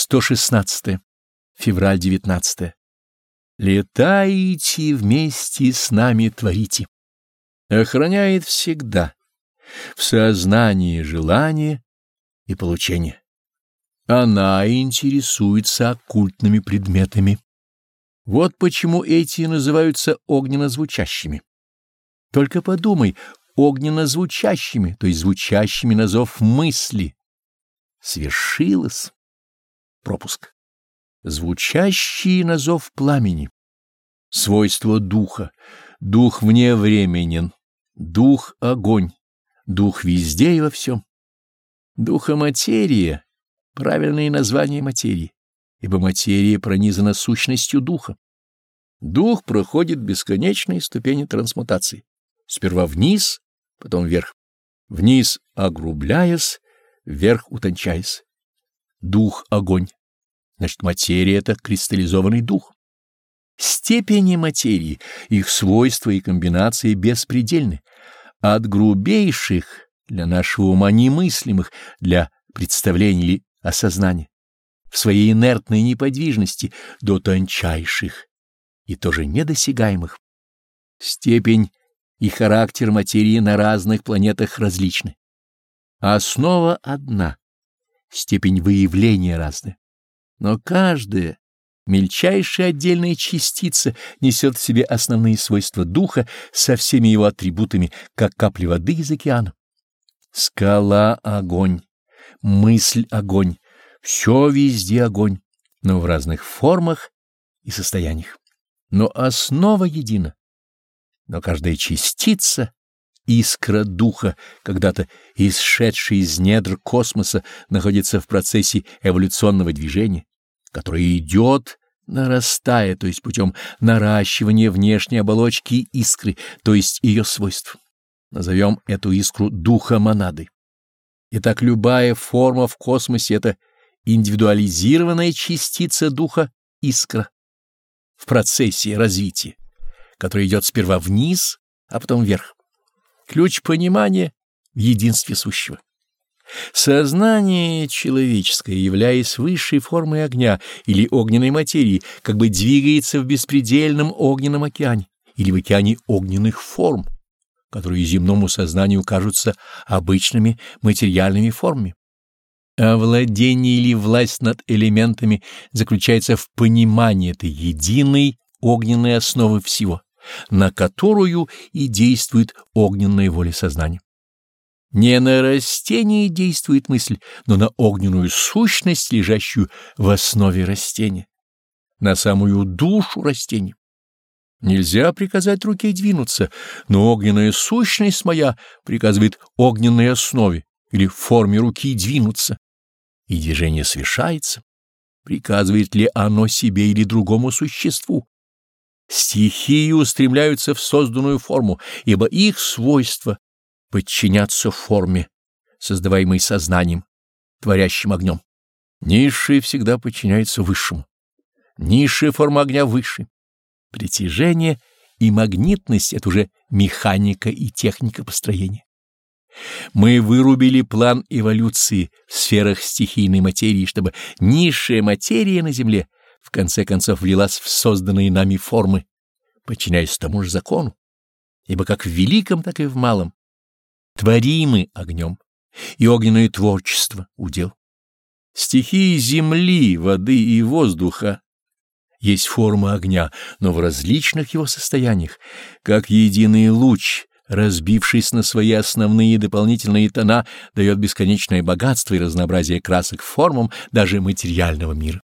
116. Февраль 19. Летаете вместе с нами творите. Охраняет всегда в сознании желание и получение. Она интересуется оккультными предметами. Вот почему эти называются огненно-звучащими. Только подумай, огненно-звучащими, то есть звучащими на зов мысли. Свершилось. Пропуск. Звучащие на зов пламени. Свойство духа. Дух вне временен. Дух — огонь. Дух везде и во всем. Духа материя — правильное название материи, ибо материя пронизана сущностью духа. Дух проходит бесконечные ступени трансмутации. Сперва вниз, потом вверх. Вниз огрубляясь, вверх утончаясь. Дух — огонь. Значит, материя — это кристаллизованный дух. Степени материи, их свойства и комбинации беспредельны. От грубейших, для нашего ума немыслимых, для представления или осознания, в своей инертной неподвижности, до тончайших и тоже недосягаемых. Степень и характер материи на разных планетах различны. Основа одна, степень выявления разная. Но каждая мельчайшая отдельная частица несет в себе основные свойства духа со всеми его атрибутами, как капли воды из океана. Скала — огонь, мысль — огонь, все везде огонь, но в разных формах и состояниях. Но основа едина. Но каждая частица — искра духа, когда-то исшедшая из недр космоса, находится в процессе эволюционного движения которое идет, нарастая, то есть путем наращивания внешней оболочки искры, то есть ее свойств. Назовем эту искру духа монады. Итак, любая форма в космосе — это индивидуализированная частица духа искра в процессе развития, который идет сперва вниз, а потом вверх. Ключ понимания в единстве сущего. Сознание человеческое, являясь высшей формой огня или огненной материи, как бы двигается в беспредельном огненном океане или в океане огненных форм, которые земному сознанию кажутся обычными материальными формами. А владение или власть над элементами заключается в понимании этой единой огненной основы всего, на которую и действует огненная воля сознания. Не на растение действует мысль, но на огненную сущность, лежащую в основе растения, на самую душу растения. Нельзя приказать руке двинуться, но огненная сущность моя приказывает огненной основе или форме руки двинуться, и движение совершается. Приказывает ли оно себе или другому существу? Стихии устремляются в созданную форму, ибо их свойства подчиняться форме, создаваемой сознанием, творящим огнем. Низшее всегда подчиняется высшему. Низшая форма огня выше. Притяжение и магнитность — это уже механика и техника построения. Мы вырубили план эволюции в сферах стихийной материи, чтобы низшая материя на Земле в конце концов влилась в созданные нами формы, подчиняясь тому же закону. Ибо как в великом, так и в малом творимы огнем, и огненное творчество удел. Стихии земли, воды и воздуха есть форма огня, но в различных его состояниях, как единый луч, разбившись на свои основные дополнительные тона, дает бесконечное богатство и разнообразие красок формам даже материального мира.